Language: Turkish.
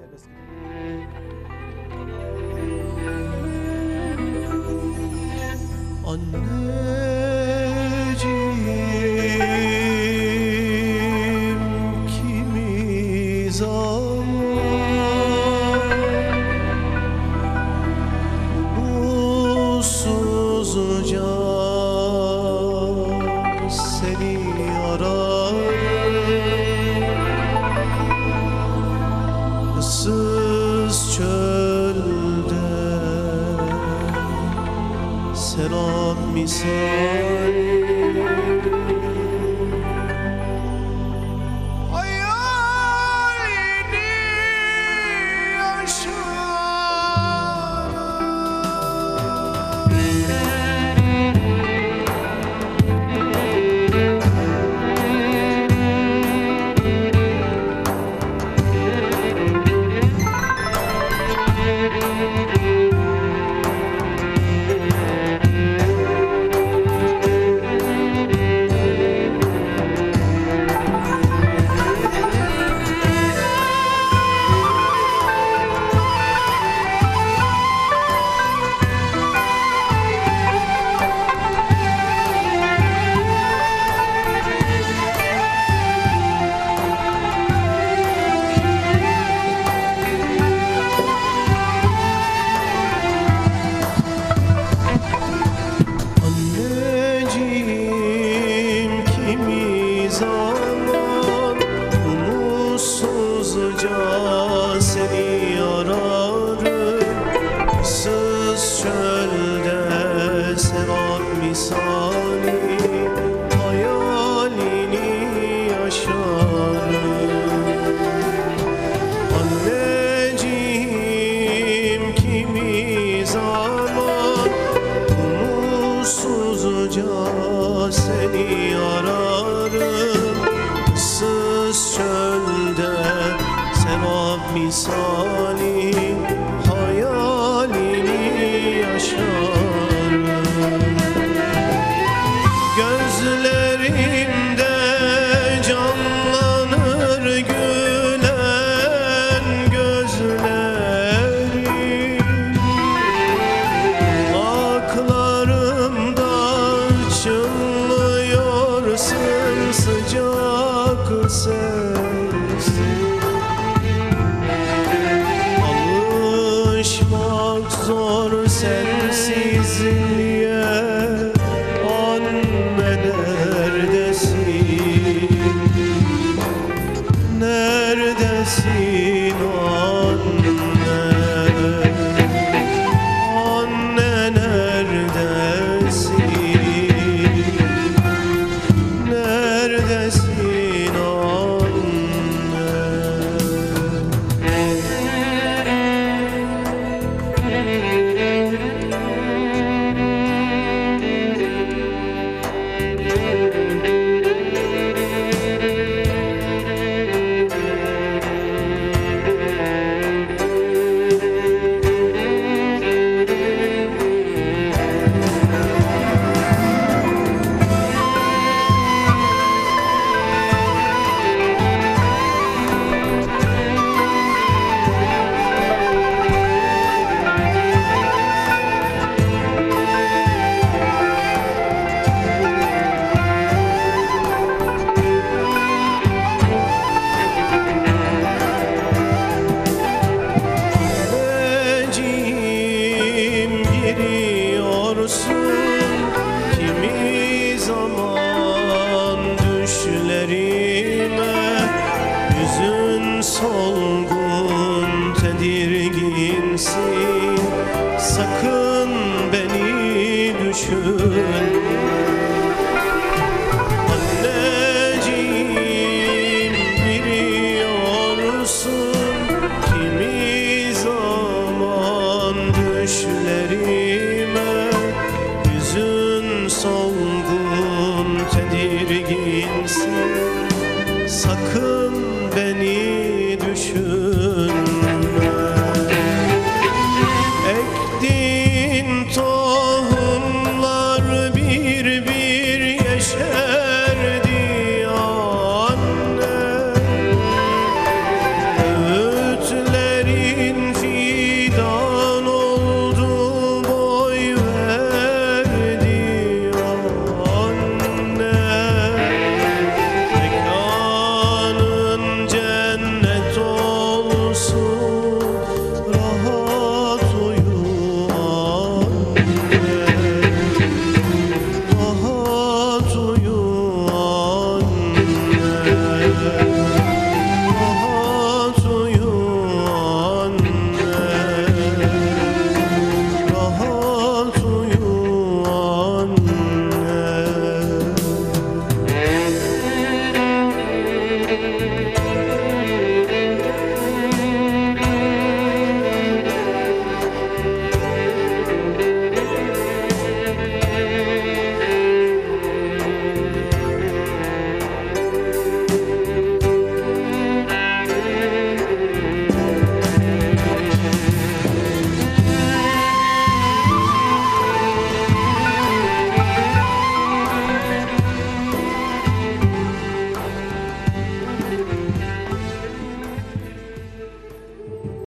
serbest gidiyor. Anneciğim kimiz ağır será me sal. misali zor sensizliğe Anne neredesin? Neredesin? sakın beni düşün. Anneciğim biliyorsun kimi zaman düşlerime Yüzün solgun tedirginsin. Sakın beni